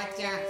वचन सुनायो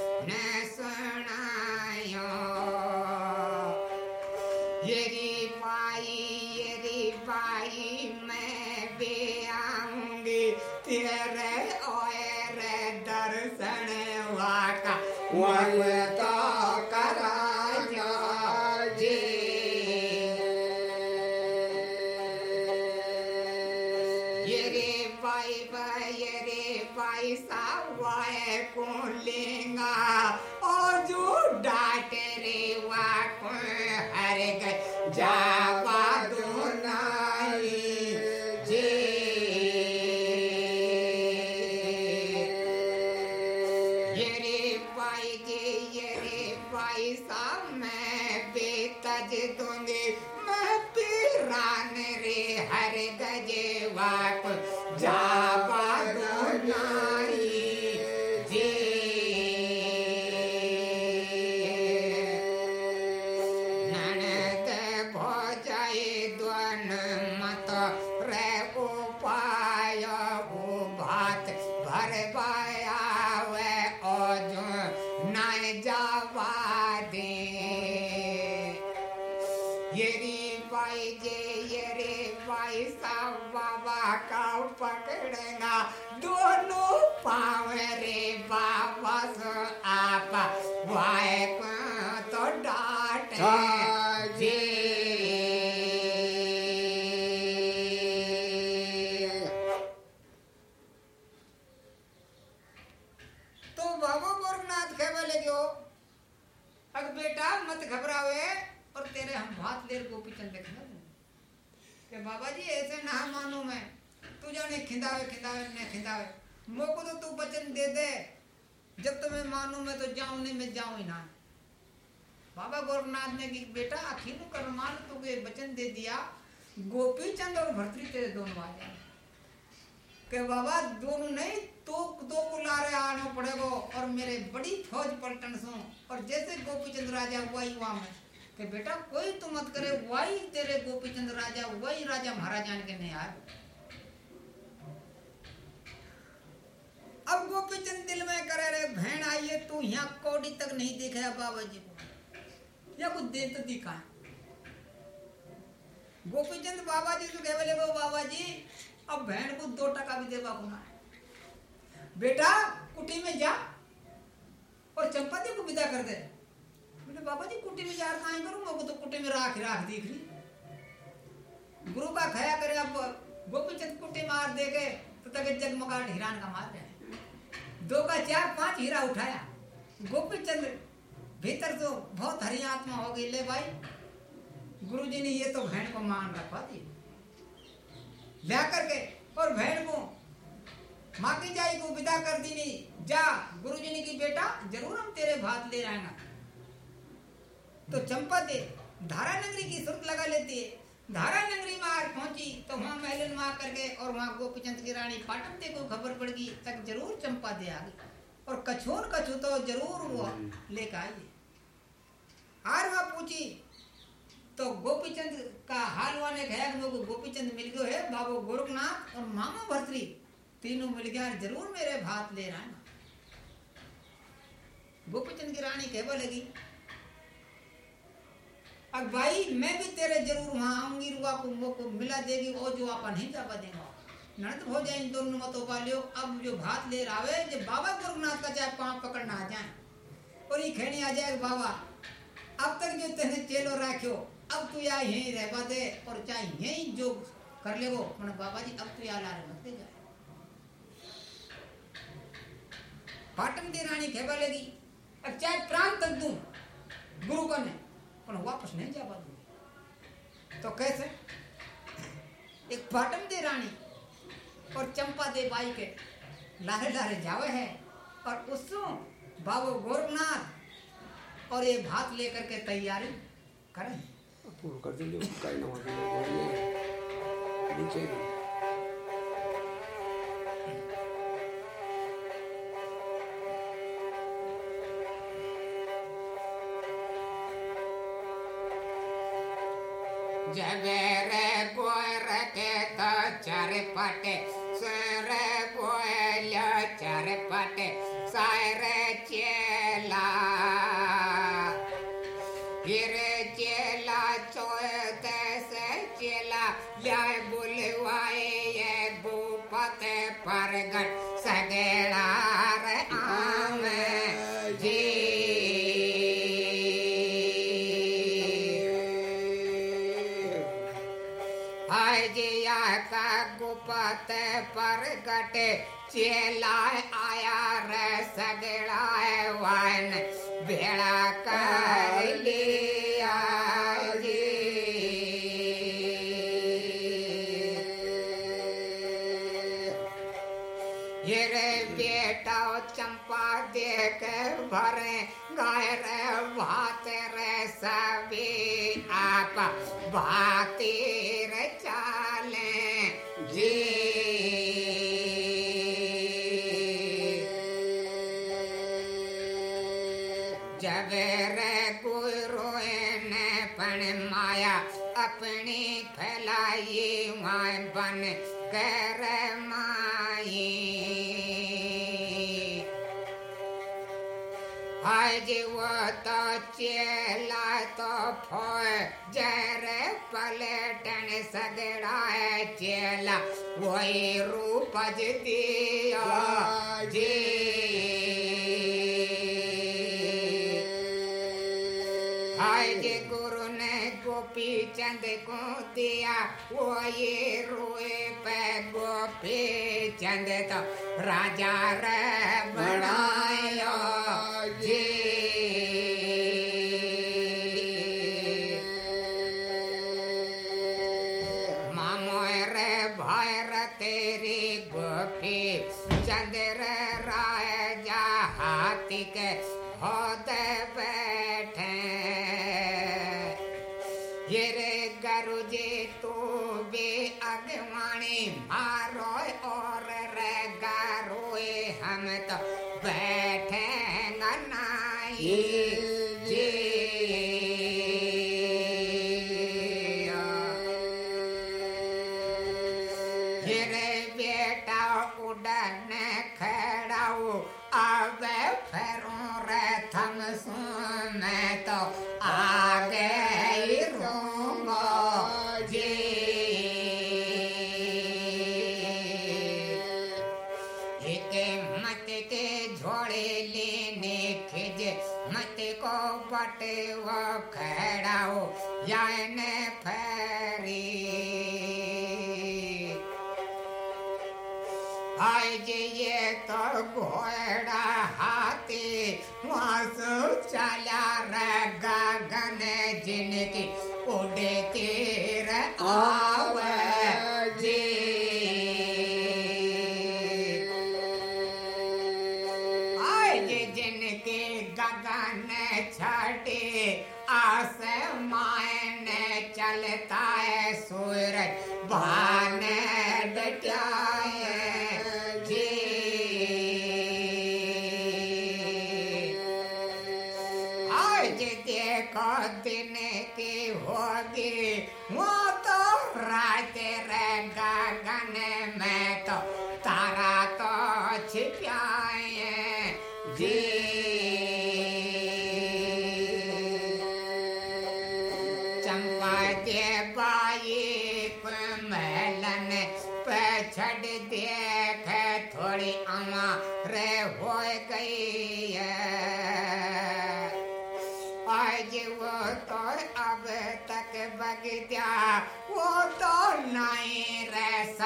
येरी by J यरे by सा बाबा का पकड़ना दोनों पावरे बाबा मानू मैं। तू जाने खिंदावे खिंदावे ने खिंदावे। मोको तो तू वचन दे दे। जब तो मैं मानू मैं तो जाऊँ, नहीं मैं जाऊँ ही ना। बाबा गोरखनाथ ने की बेटा अखिल कर मान तू ये वचन दे दिया। गोपी चंद और भर्तरी तेरे दोनों आ जाए। के बाबा, दोनों नहीं तो दो को लारे आना पड़ेगा और मेरे बड़ी फौज पलटन सो और जैसे गोपीचंद राजा हुआ, ही वहाँ में। कि बेटा कोई तो मत करे, वही तेरे गोपीचंद राजा, वही राजा महाराजा के नहीं यार अब गोपीचंद दिल में करे रे, बहन, आइए, तू यहाँ कौड़ी तक नहीं देखा बाबा जी को। या कुछ दे तो दिखा। गोपीचंद बाबा जी तो कह बोले, वो बाबा जी, अब बहन को दो टका भी देवा को ना बेटा, कुटी में जा और चंपाती को विदा कर दे। बोले बाबा जी कुटी में जा कहा करूँ मैं तो कुटी में राख राख देख ली गुरु का खया करे, अब गोपीचंद कुटी मार दे गए तो तक जगमगाहट हिरान का मार रहे दो का चार, पाँच हीरा उठाया। गोपीचंद भीतर तो बहुत हरी आत्मा हो गई, ले भाई, गुरु जी ने ये तो बहन को मान रखवा दी ला करके, और बहन को माँ की जाई को विदा कर दी नहीं। जा गुरुजी ने की बेटा, ज़रूर हम तेरे भात ले आएगा। तो चंपा दे धारा नगरी की सुरत लगा लेती है। धारा नगरी में आकर पहुँची तो वहाँ महलन में आकर के और वहाँ गोपीचंद की रानी पाटन दे को खबर पड़ गई, तक ज़रूर चंपा दे आ गई। और कछोर कछु तो ज़रूर वो लेकर आई आर वहाँ पूछी तो गोपीचंद का हाल कि मेरे को गोपीचंद मिल गयो है, बाबू गोरखनाथ और मामा भर्तरी, तीनों मिल गया ज़रूर मेरे भात ले रहा गोपीचंद की रानी कहवा लगी अब भाई, मैं भी तेरे ज़रूर वहाँ आऊँगी, रुआ को मोको मिला देगी, वो जो आपा नहीं जापा देगा। ननद हो जाए इन दोनों मतों पालियो अब जो भात ले रावे जो बाबा गोरखनाथ का चाहे पाँव पकड़ना आ जाए, और ये खेनी आ जाए बाबा, अब तक जो तेने चेलो राख्यो, अब तू यहाँ यहीं रहवा दे, और चाहे यहीं जो कर ले वो मैंने बाबा जी, अब तू यहाँ ला रहे मत दे जाए पाटन की रानी खेबा लगी अब चाहे प्राण तक दूँ, गुरु को ने पर वापस नहीं जा दूंगी तो कैसे एक पाटन दे रानी और चंपा दे बाई के लारे लारे जावे है और उसको बाबू गोरखनाथ और ये भात लेकर के तैयारी करें પૂરું કરી દેજો Jabere goere keta charipate, sere goelia charipate. संकट चेला आया रे सगड़ाय वन भेड़ा कर रे बेटा चंपा देख भरे गाय रे भात रे सभी आप भाती रे चेला तो फौजर पलटन सगड़ा है चेला। वही रूप दिया जी गुरु ने गोपी चंद को दिया वो ये रोए पे गोपी चंद तो राजा रे बनाया। ஆயிரத்தேரி கோபி சந்திர मान छटे आसमान चलता है सूरज भान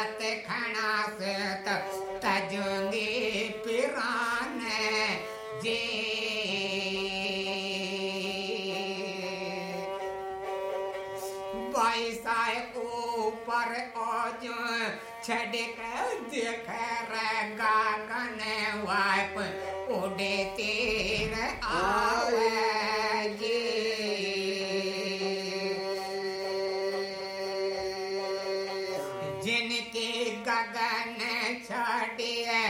लत खणासत तजुंगी पिरान जे। बाईसाए ऊपर ओजो छड़क देख रहे कन वाइप उड़ते गगन छोड़िए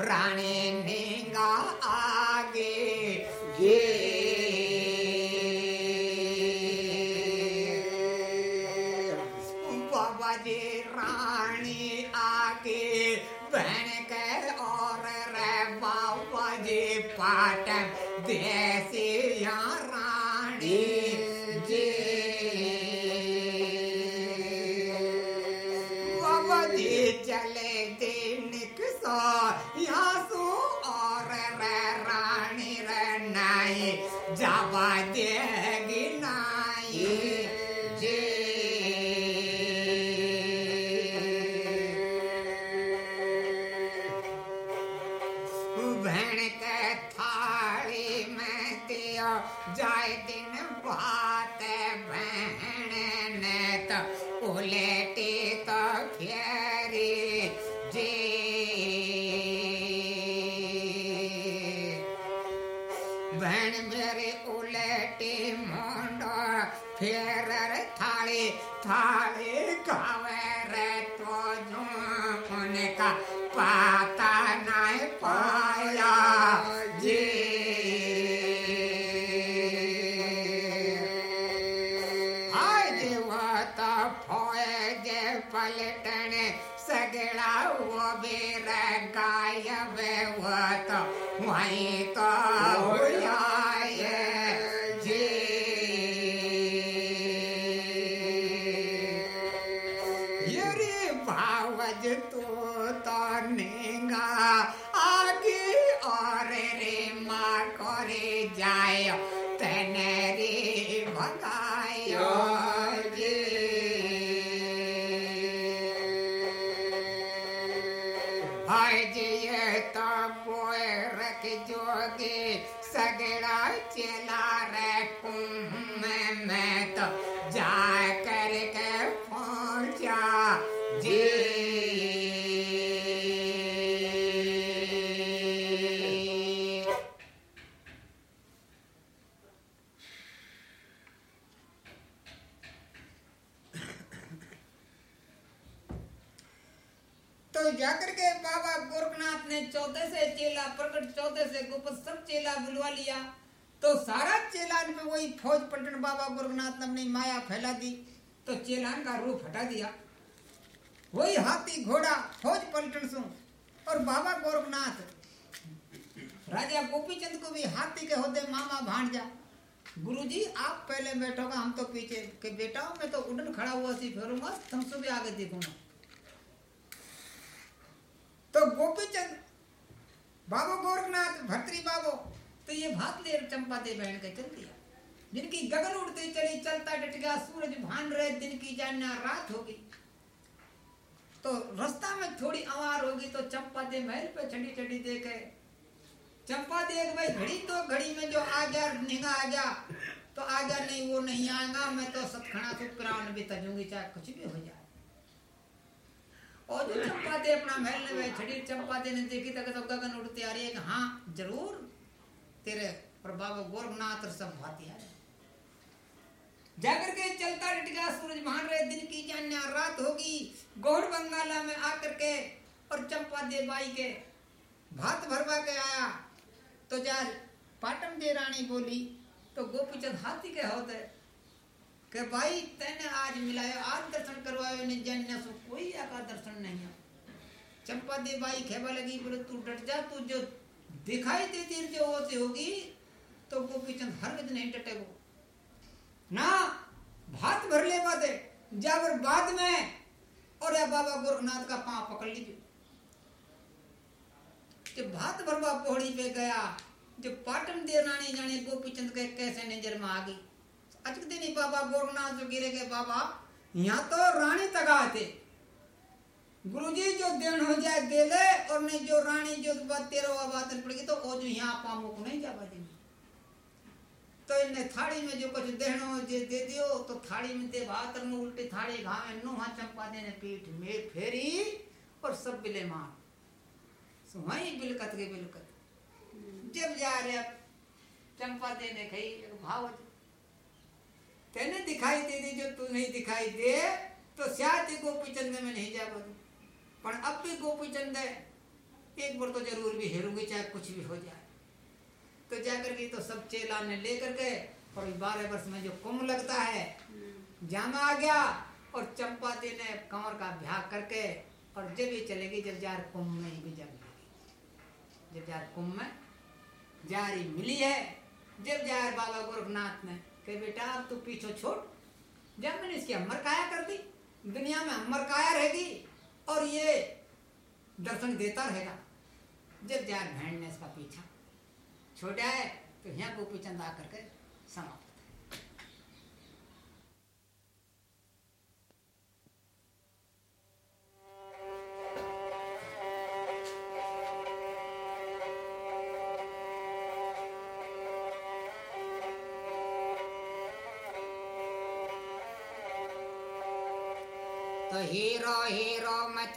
रानी नेगा आगे, ये। बाबा जी रानी आगे बहन के और रे बाबा जी पाटन, देसी रानी। Yeah. तो चर पटे सर बोल ने चौथे से चेला, प्रकट चौथे से गुप्त सब चेला बुलवा लिया। तो सारा चेलान में वही फौज पलटन बाबा गोरखनाथ ने अपनी माया फैला दी। तो चेलान का रूप हटा दिया। वही हाथी घोड़ा फौज पलटन सो और बाबा गोरखनाथ, राजा गोपीचंद को भी हाथी के होते मामा भांजा गुरुजी, आप पहले बैठोगा हम तो पीछे, के बेटा मैं तो उड़न खड़ा हुआ सी फिरूँगा तुम सुबह आगे देखूँगा। तो गोपीचंद, बाबू गोरखनाथ भर्तरी बाबू तो ये भात ले चंपा दे बहन के चल दिया। जिनकी गगन उड़ती चली, चलता डट गया सूरज भान रहे दिन की जानना रात होगी। तो रास्ता में थोड़ी आवार होगी तो चंपा दे महल पे चढ़ी चढ़ी देखे। चंपा देख भाई, घड़ी तो घड़ी में जो आ जा निगाह आ जा तो आ जा नहीं, वो नहीं आएगा, मैं तो सतखड़ा से प्राण भी तजूँगी, चाहे कुछ भी हो जाए और जो चंपा दे अपना महल में छड़ी चंपा दे ने देखी तक तो गगन उड़ती आ रही है कि हाँ ज़रूर, तेरे प्रभाव गोरखनाथ सब भाती रहे जाकर के चलता डट सूरज मान रहे, दिन की जान्या रात होगी। गौड़ बंगाला में आकर के और चंपा दे बाई के भात भरवा के आया। तो जार पाटम दे रानी बोली तो गोपीचंद हाथी के होते कि भाई तेने आज मिलायो, आज दर्शन करवायो ने जान्या सो कोई आका दर्शन नहीं है। चंपा दे बाई खेबा लगी, बोले, तू डट जा, तू जो दिखाई देती जो होती होगी तो गोपीचंद हर विध नहीं डटे वो। ना, भात भर ले बाते जाकर बाद में, और या बाबा गोरखनाथ का पाँव पकड़ लीजिए जब भात भरवा पौड़ी पे गया जो पाटन दे रानी जाने गोपीचंद के कैसे नज़र में आ गई? अचक दिन बाबा गोरखनाथ जो गिरे गए, बाबा। यहाँ तो रानी तगा थे। गुरुजी जो देन हो जाए, दे ले, और नहीं जो रानी जो बात तेरह बात पड़ेगी तो वो जो यहाँ पामो को नहीं जावा देंगे। तो इन्हें थाड़ी में जो कुछ देहनो जे दे दियो तो थाड़ी में दे भात नु उल्टी थाड़ी घावे नु हाँ चंपा दे ने पीठ में फेरी, और सब बिले मार। सुहाई बिलकत के बिलकत। जब जा रे चंपा दे ने कही भाव तेने दिखाई दे दी, जो तू नहीं दिखाई दे तो गोपी चंद में नहीं जा पाती पर अब भी गोपीचंद एक बार तो ज़रूर भी हेरूँगी, चाहे कुछ भी हो जाए। तो जाकर के तो सब चेला ने लेकर के और बारह वर्ष में जो कुंभ लगता है, जामा आ गया, और चंपा जी ने कंवर का ब्याह करके, और जब ये चलेगी जब जार कुंभ में ही जब जब जार कुंभ में जारी मिली है, जब जार बाबा गोरखनाथ ने कि बेटा अब तू पीछे छोड़। जब मैंने इसकी अमर काया कर दी, दुनिया में अमर काया रहेगी और ये दर्शन देता रहेगा। जब जाए भैंड ने इसका पीछा, छोटा है तो यहाँ गोपीचंद आकर के समाप्त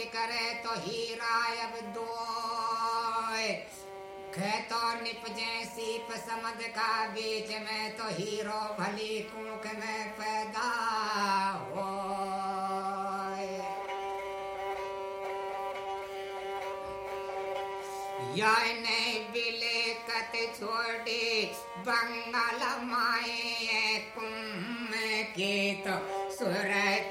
हीरो करे तो हीरा अब खेतो निपजे सीप समझ का बीच में तो हीरो भली कूक में पैदा हो याने बिले कत बंगाल माए कुम के तो सूरत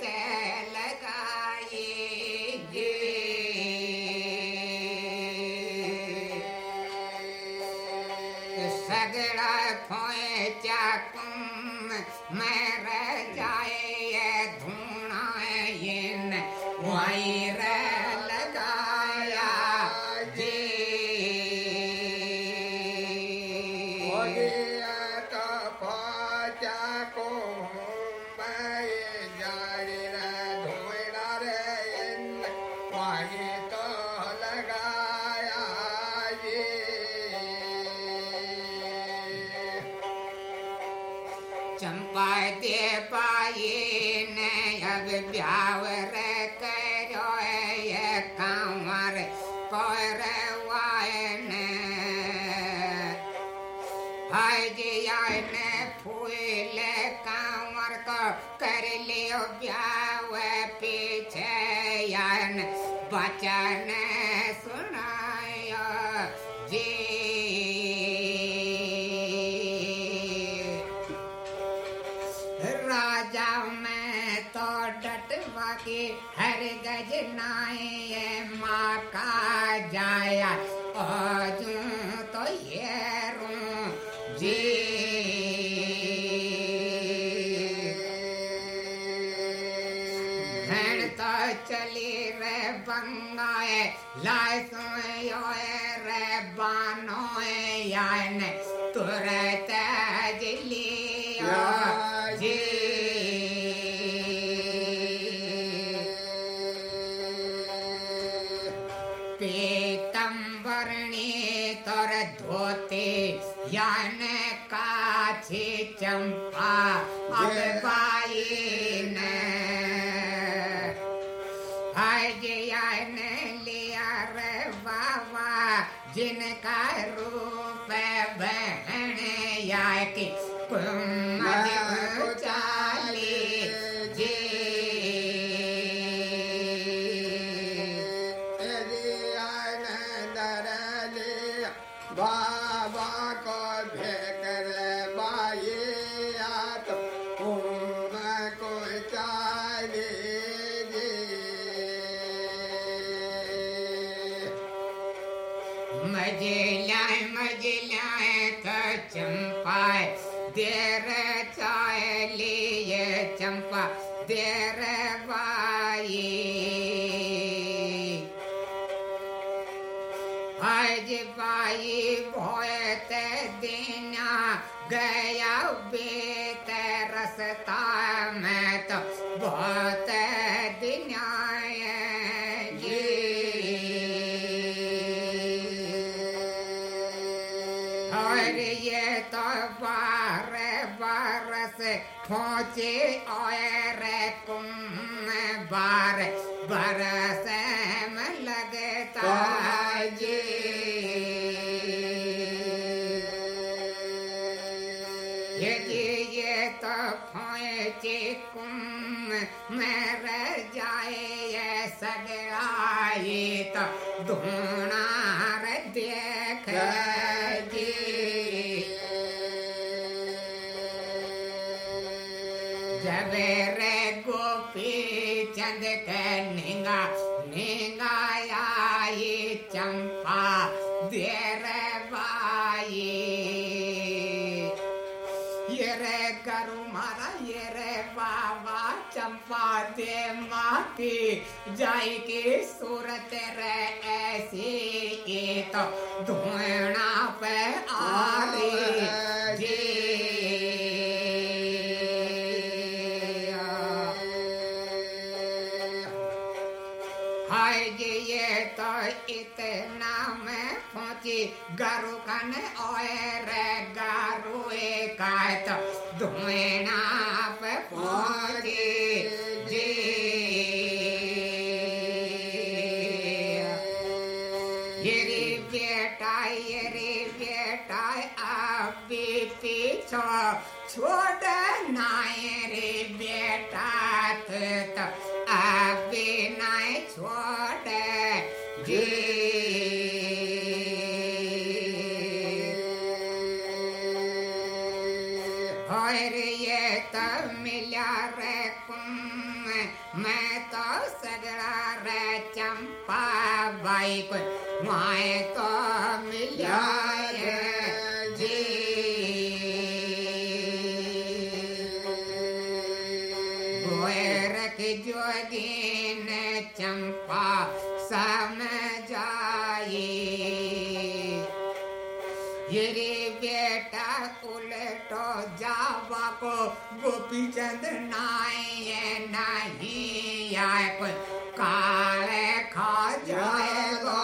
चली रे बंगाए लाए सोए रे बानोए यान जी। तोर धोते यान काछी चंपा अब बहणे या कि आज बाई भोत देना गया बेत रसता में तो बहुत दिना और ये तो बार बरस पहुँचे और कुम बार बरस कुम में रह जाए सगड़ाए तो धोणार जाई की सूरत रे ऐसे धुआँ पे आ रही हाय जी, ये तो इतना में पहुँची, गारू ओए रे, गारू एक धुएना पे पहुँची। छोड़ नाय रे बेटा तो अभी नाय छोड़ जी तो तो चंपा बाई को, माए तो मिला। को गोपी चंद नाये नहीं आए कोई काले खा जाएगा।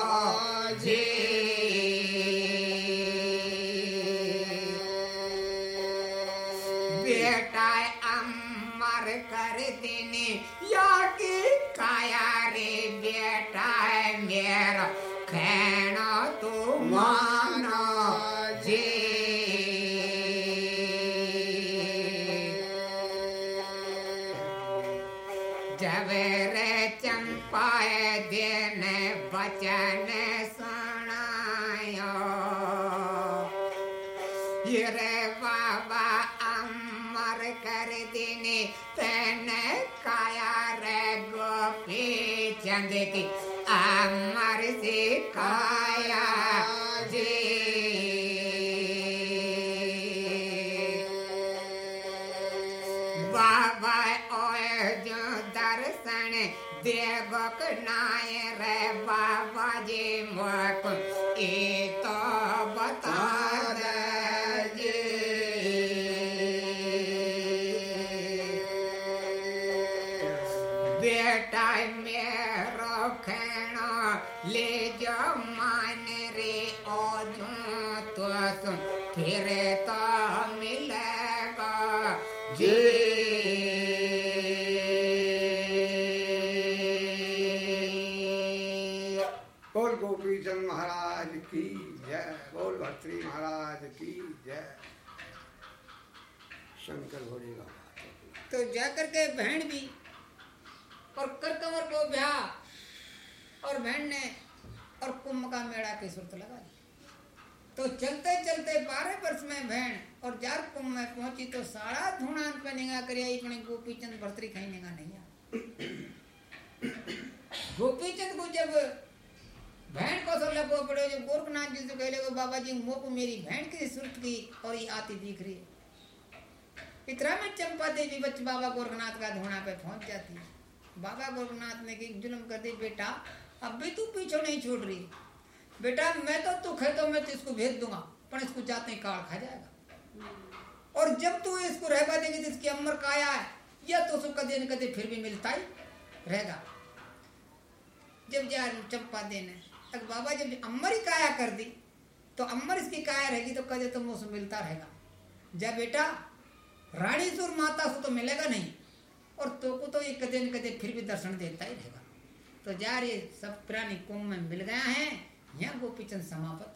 जी। बेटा अमर कर देने चंद की अमर चंद महाराज की जय। बोल भर्तृ महाराज की जय। शंकर भोले बाबा। तो जाकर के बहन भी और कर कंवर को ब्याह और बहन ने और कुंभ का मेड़ा की सुरत लगा दी तो चलते चलते बारह वर्ष में बहन और जार कुंभ में पहुँची तो सारा धुना पे निगाह करिया इतने गोपी चंद भर्तरी कहीं निगाह नहीं आ गोपी चंद को जब बहन को सब लगो पड़े जो गोरखनाथ जी से कहले वो बाबा जी मो को मेरी बहन की सुरत की और ये आती दिख रही इतना में चंपा देवी बच्चे बाबा गोरखनाथ का धोना पे पहुँच जाती। बाबा गोरखनाथ ने की जुल्म कर दी बेटा, अब भी तू पीछे नहीं छोड़ रही। बेटा, मैं तो तू खेतों में तो इसको भेज दूँगा, पर इसको जाते ही काल खा जाएगा। और जब तू इसको रहबा देगी तो इसकी अमर काया है या तो उसको कदे न कदे फिर भी मिलता ही रहेगा। जब जा चंपा देने तक बाबा जब अमर ही काया कर दी तो अमर इसकी काया रहेगी तो कदे तुम उसमें मिलता रहेगा। जब बेटा, रानी सुर माता से तो मिलेगा नहीं, और तो को तो ये कदे न कदे फिर भी दर्शन देता ही रहेगा। तो जा रे, सब प्राणी कुंभ में मिल गया है, यहाँ गोपीचंद समाप्त।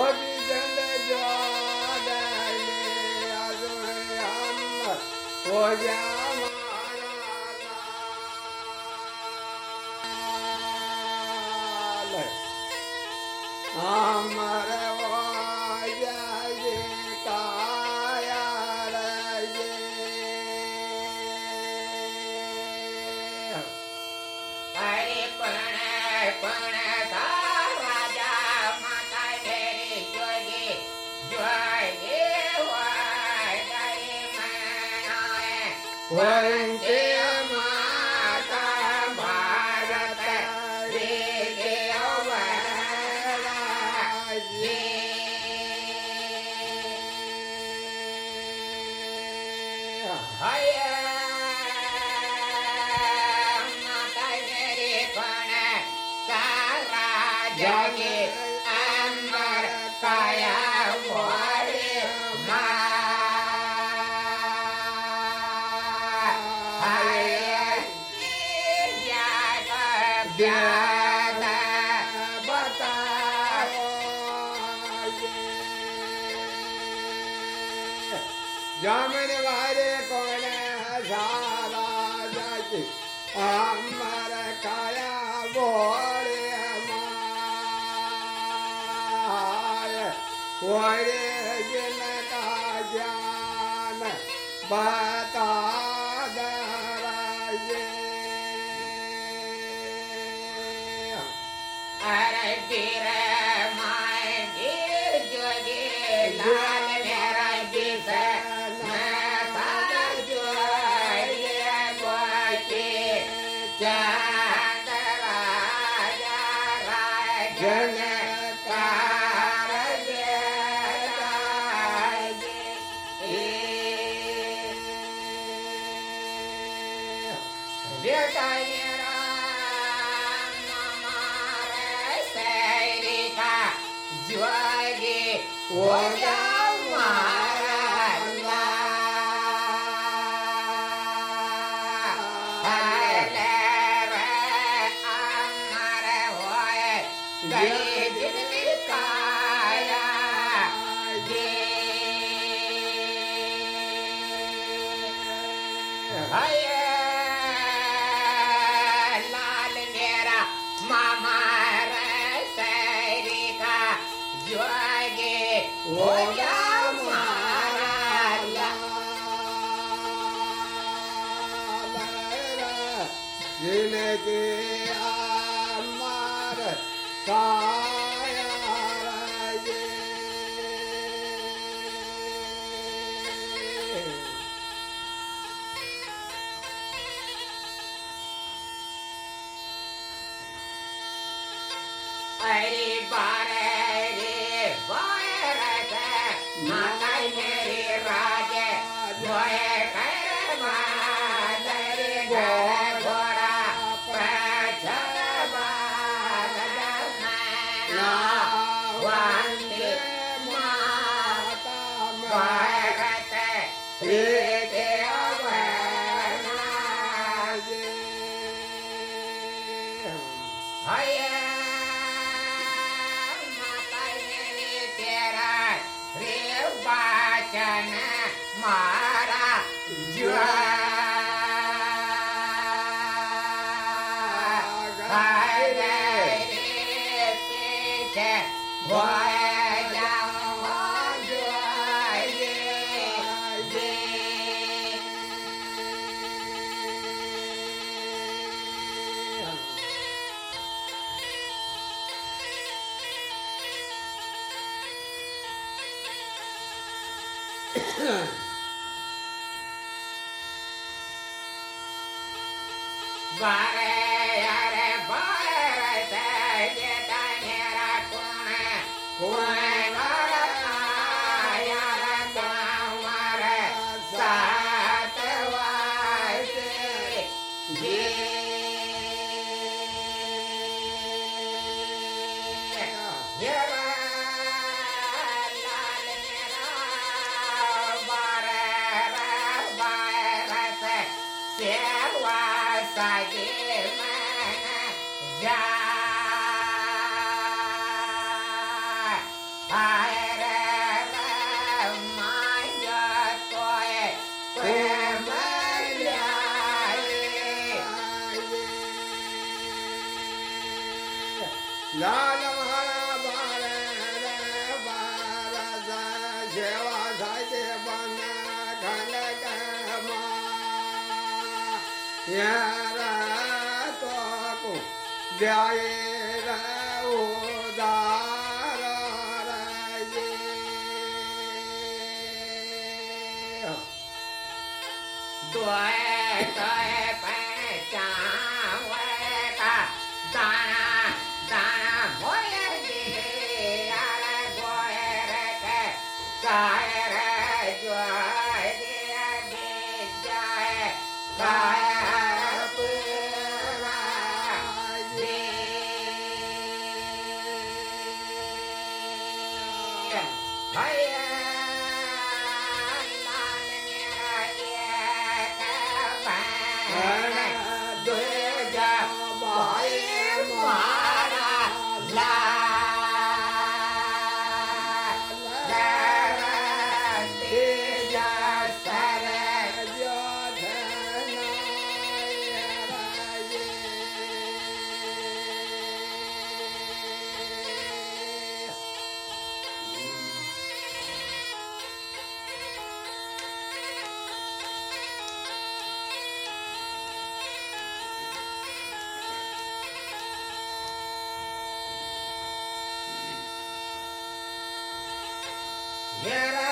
गोपी चंद जमन वारे कोण सारा जाति काया बोरे मारे जिनका ज्ञान बता Hiya! Do I, do I? मेरा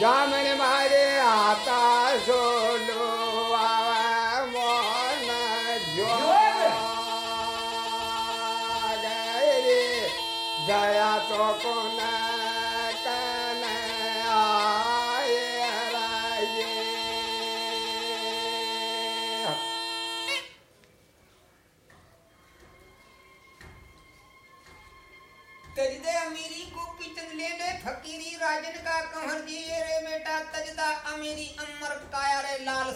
जामन मारे आता सोलो मोन रे दया तो को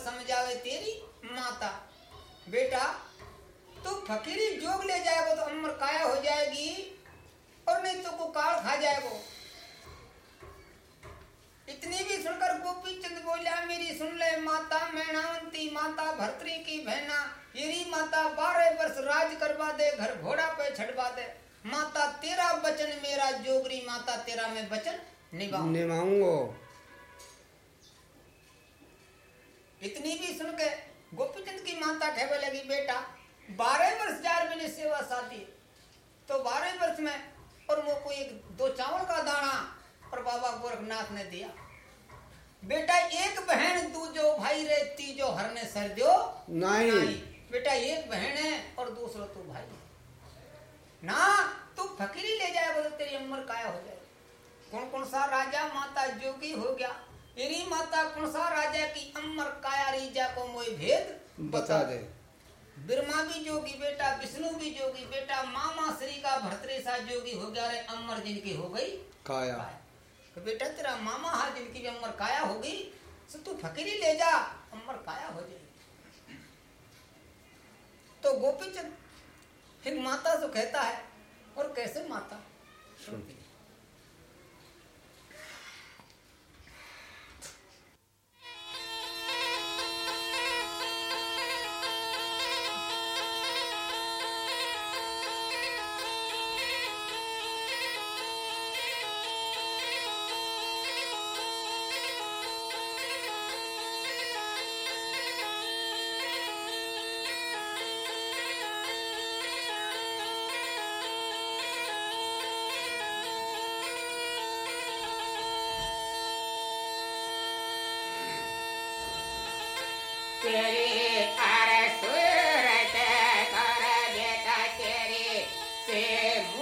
समझावे तेरी माता। बेटा, तू फकीरी जोग ले जाएगो तो अमर काया हो जाएगी और नहीं तो को काल खा जाएगो। इतनी भी सुनकर गोपी चंद बोलिया मेरी सुन ले माता मैनावंती माता, भर्तरी की बहना, येरी माता बारह वर्ष राज करवा दे, घर घोड़ा पे छड़वा दे। माता, तेरा वचन मेरा जोगरी, माता, तेरा मैं निभाऊं निभाऊंगो। इतनी भी सुन के गोपीचंद की माता कहने लगी बेटा बारह वर्ष जार मैंने सेवा साधी तो बारह वर्ष में और वो कोई एक दो चावल का दाना और बाबा गोरखनाथ ने दिया। बेटा एक बहन तू जो भाई रहती जो हर ने सर दो नहीं। बेटा एक बहन है और दूसरा तू भाई ना तू फकीरी ले जाए बोले तेरी उम्र काया हो जाए कौन कौन सा राजा माता जोगी हो गया तेरी माता कौन सा राजा की अमर काया रीजा को मोई भेद बता दे। ब्रह्मा भी जोगी बेटा विष्णु भी जोगी बेटा मामा श्री का भरतरे सा जोगी हो गया रे अमर जिनकी हो गई। काया। काया। तो बेटा तेरा मामा हा जिनकी भी अमर काया होगी तो तू फकीरी ले जा अमर काया हो जाएगी। तो गोपीचंद फिर माता से कहता है और कैसे माता? सुनती से